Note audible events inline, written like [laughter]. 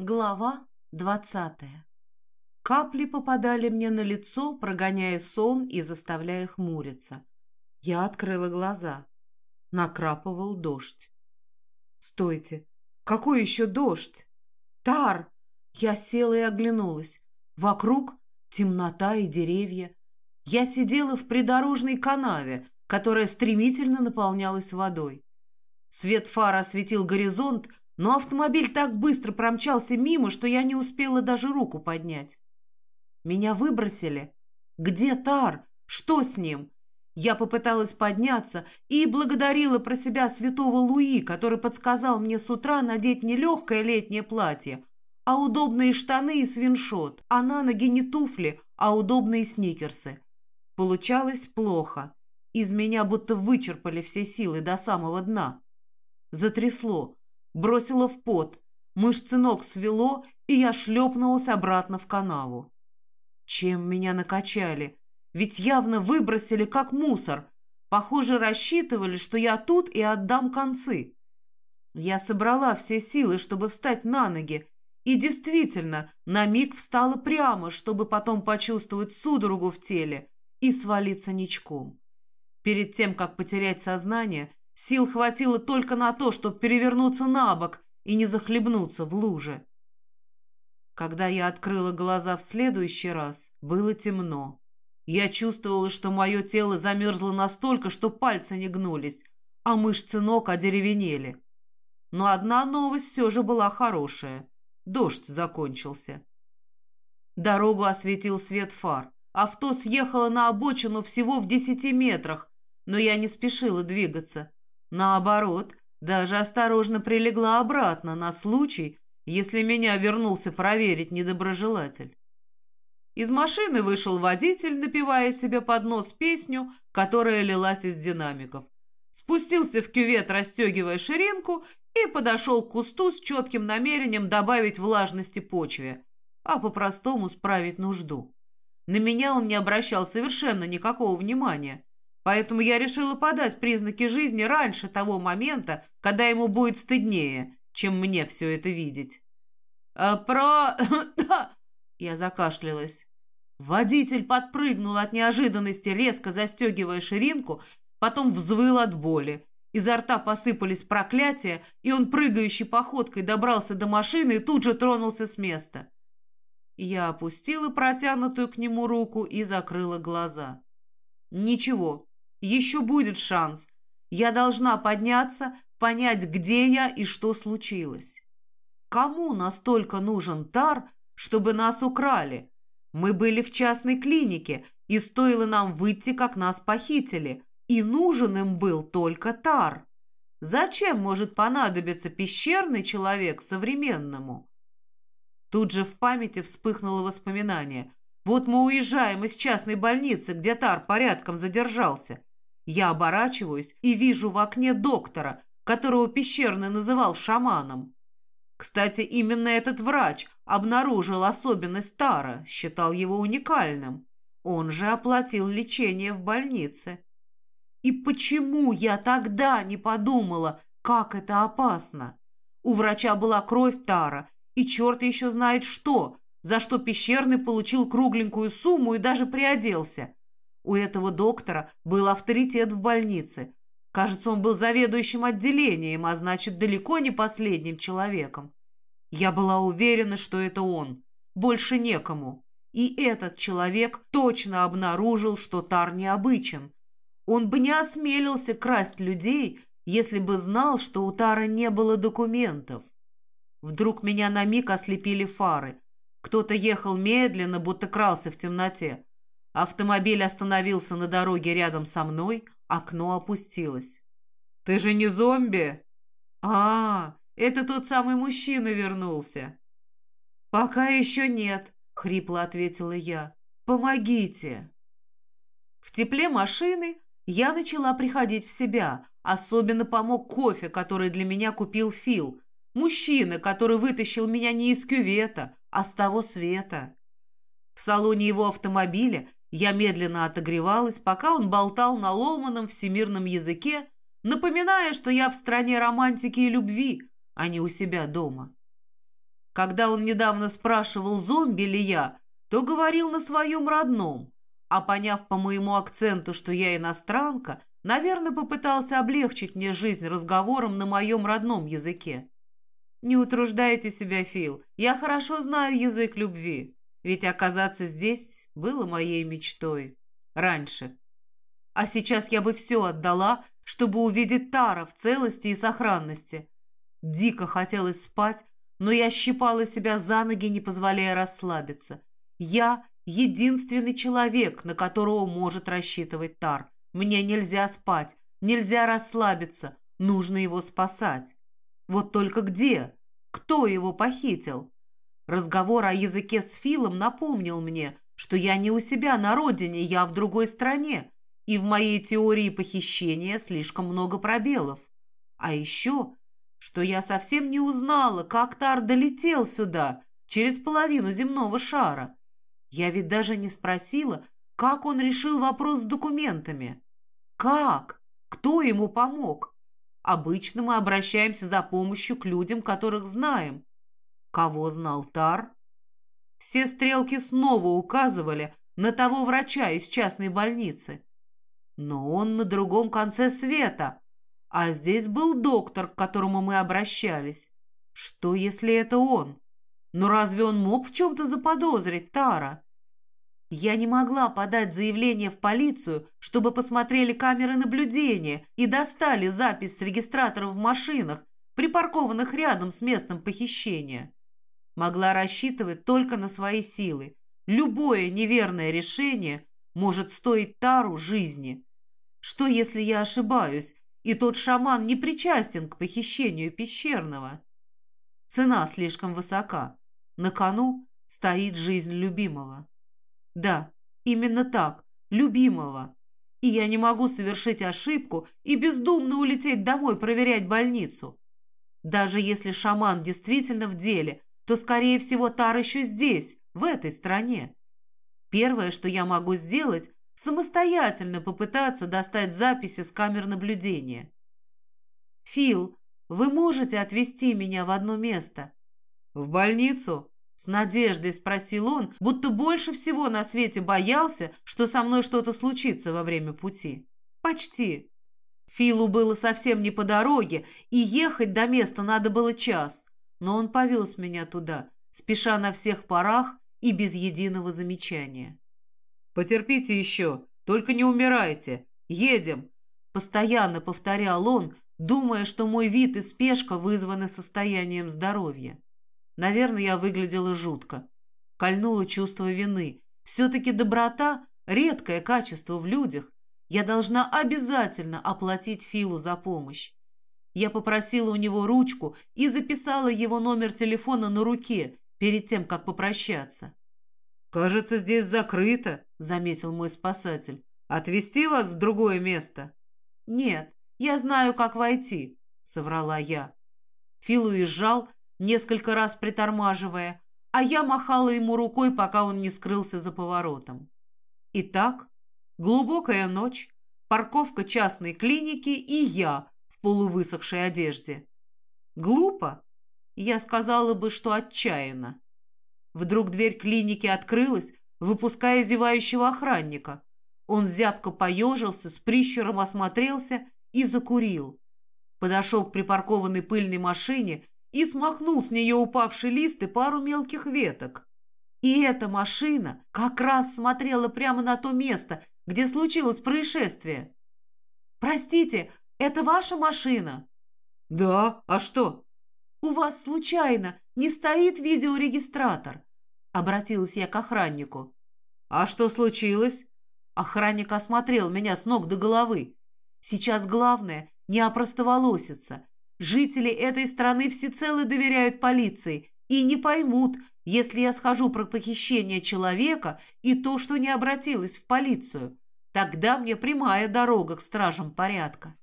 Глава двадцатая. Капли попадали мне на лицо, прогоняя сон и заставляя хмуриться. Я открыла глаза. Накрапывал дождь. «Стойте! Какой еще дождь?» «Тар!» Я села и оглянулась. Вокруг темнота и деревья. Я сидела в придорожной канаве, которая стремительно наполнялась водой. Свет фар осветил горизонт, но автомобиль так быстро промчался мимо, что я не успела даже руку поднять. Меня выбросили. Где Тар? Что с ним? Я попыталась подняться и благодарила про себя святого Луи, который подсказал мне с утра надеть не легкое летнее платье, а удобные штаны и свиншот, а на ноги не туфли, а удобные сникерсы. Получалось плохо. Из меня будто вычерпали все силы до самого дна. Затрясло бросило в пот, мышцы ног свело, и я шлепнулась обратно в канаву. Чем меня накачали? Ведь явно выбросили как мусор. Похоже, рассчитывали, что я тут и отдам концы. Я собрала все силы, чтобы встать на ноги, и действительно, на миг встала прямо, чтобы потом почувствовать судорогу в теле и свалиться ничком. Перед тем, как потерять сознание, Сил хватило только на то, чтобы перевернуться на бок и не захлебнуться в луже. Когда я открыла глаза в следующий раз, было темно. Я чувствовала, что мое тело замерзло настолько, что пальцы не гнулись, а мышцы ног одеревенели. Но одна новость все же была хорошая. Дождь закончился. Дорогу осветил свет фар. Авто съехало на обочину всего в десяти метрах, но я не спешила двигаться. Наоборот, даже осторожно прилегла обратно на случай, если меня вернулся проверить недоброжелатель. Из машины вышел водитель, напевая себе под нос песню, которая лилась из динамиков. Спустился в кювет, расстегивая ширинку, и подошел к кусту с четким намерением добавить влажности почве, а по-простому справить нужду. На меня он не обращал совершенно никакого внимания, Поэтому я решила подать признаки жизни раньше того момента, когда ему будет стыднее, чем мне все это видеть. А про... [coughs] Я закашлялась. Водитель подпрыгнул от неожиданности, резко застегивая ширинку, потом взвыл от боли. Изо рта посыпались проклятия, и он прыгающей походкой добрался до машины и тут же тронулся с места. Я опустила протянутую к нему руку и закрыла глаза. Ничего, еще будет шанс. Я должна подняться, понять, где я и что случилось. Кому настолько нужен тар, чтобы нас украли? Мы были в частной клинике, и стоило нам выйти, как нас похитили. И нужен им был только тар. Зачем может понадобиться пещерный человек современному? Тут же в памяти вспыхнуло воспоминание. Вот мы уезжаем из частной больницы, где Тар порядком задержался. Я оборачиваюсь и вижу в окне доктора, которого Пещерный называл шаманом. Кстати, именно этот врач обнаружил особенность Тара, считал его уникальным. Он же оплатил лечение в больнице. И почему я тогда не подумала, как это опасно? У врача была кровь Тара, и черт еще знает что, за что Пещерный получил кругленькую сумму и даже приоделся. У этого доктора был авторитет в больнице. Кажется, он был заведующим отделением, а значит, далеко не последним человеком. Я была уверена, что это он. Больше некому. И этот человек точно обнаружил, что Тар необычен. Он бы не осмелился красть людей, если бы знал, что у Тара не было документов. Вдруг меня на миг ослепили фары. Кто-то ехал медленно, будто крался в темноте. Автомобиль остановился на дороге рядом со мной, окно опустилось. «Ты же не зомби?» «А, это тот самый мужчина вернулся». «Пока еще нет», — хрипло ответила я. «Помогите». В тепле машины я начала приходить в себя. Особенно помог кофе, который для меня купил Фил. Мужчина, который вытащил меня не из кювета, а с того света. В салоне его автомобиля я медленно отогревалась, пока он болтал на ломаном всемирном языке, напоминая, что я в стране романтики и любви, а не у себя дома. Когда он недавно спрашивал, зомби ли я, то говорил на своем родном, а поняв по моему акценту, что я иностранка, наверное, попытался облегчить мне жизнь разговором на моем родном языке. Не утруждайте себя, Фил, я хорошо знаю язык любви, ведь оказаться здесь было моей мечтой. Раньше. А сейчас я бы все отдала, чтобы увидеть Тара в целости и сохранности. Дико хотелось спать, но я щипала себя за ноги, не позволяя расслабиться. Я единственный человек, на которого может рассчитывать Тар. Мне нельзя спать, нельзя расслабиться, нужно его спасать. Вот только где? Кто его похитил? Разговор о языке с Филом напомнил мне, что я не у себя на родине, я в другой стране, и в моей теории похищения слишком много пробелов. А еще что я совсем не узнала, как Тар долетел сюда, через половину земного шара. Я ведь даже не спросила, как он решил вопрос с документами. Как? Кто ему помог? Обычно мы обращаемся за помощью к людям, которых знаем. Кого знал Тар? Все стрелки снова указывали на того врача из частной больницы. Но он на другом конце света, а здесь был доктор, к которому мы обращались. Что, если это он? Но разве он мог в чем-то заподозрить Тара? Я не могла подать заявление в полицию, чтобы посмотрели камеры наблюдения и достали запись с регистраторов в машинах, припаркованных рядом с местом похищения. Могла рассчитывать только на свои силы. Любое неверное решение может стоить Тару жизни. Что, если я ошибаюсь, и тот шаман не причастен к похищению пещерного. Цена слишком высока. На кону стоит жизнь любимого. Да, именно так, любимого. И я не могу совершить ошибку и бездумно улететь домой проверять больницу. Даже если шаман действительно в деле, то, скорее всего, Тар еще здесь, в этой стране. Первое, что я могу сделать, самостоятельно попытаться достать записи с камер наблюдения. «Фил, вы можете отвезти меня в одно место?» «В больницу?» С надеждой спросил он, будто больше всего на свете боялся, что со мной что-то случится во время пути. «Почти». Филу было совсем не по дороге, и ехать до места надо было час, но он повез меня туда, спеша на всех парах и без единого замечания. Потерпите еще, только не умирайте. Едем!» Постоянно повторял он, думая, что мой вид и спешка вызваны состоянием здоровья. Наверное, я выглядела жутко. Кольнуло чувство вины. Все-таки доброта – редкое качество в людях. Я должна обязательно оплатить Филу за помощь. Я попросила у него ручку и записала его номер телефона на руке перед тем, как попрощаться. «Кажется, здесь закрыто», — заметил мой спасатель. «Отвезти вас в другое место?» «Нет, я знаю, как войти», — соврала я. Фил уезжал, несколько раз притормаживая, а я махала ему рукой, пока он не скрылся за поворотом. Итак, глубокая ночь, парковка частной клиники и я полувысохшей одежде. Глупо? Я сказала бы, что отчаянно. Вдруг дверь клиники открылась, выпуская зевающего охранника. Он зябко поежился, с прищуром осмотрелся и закурил. Подошел к припаркованной пыльной машине и смахнул с нее упавший лист и пару мелких веток. И эта машина как раз смотрела прямо на то место, где случилось происшествие. «Простите, это ваша машина?» «Да, а что?» «У вас случайно не стоит видеорегистратор?» Обратилась я к охраннику. «А что случилось?» Охранник осмотрел меня с ног до головы. «Сейчас главное не опростоволоситься. Жители этой страны всецело доверяют полиции и не поймут, если я схожу про похищение человека и то, что не обратилась в полицию. Тогда мне прямая дорога к стражам порядка».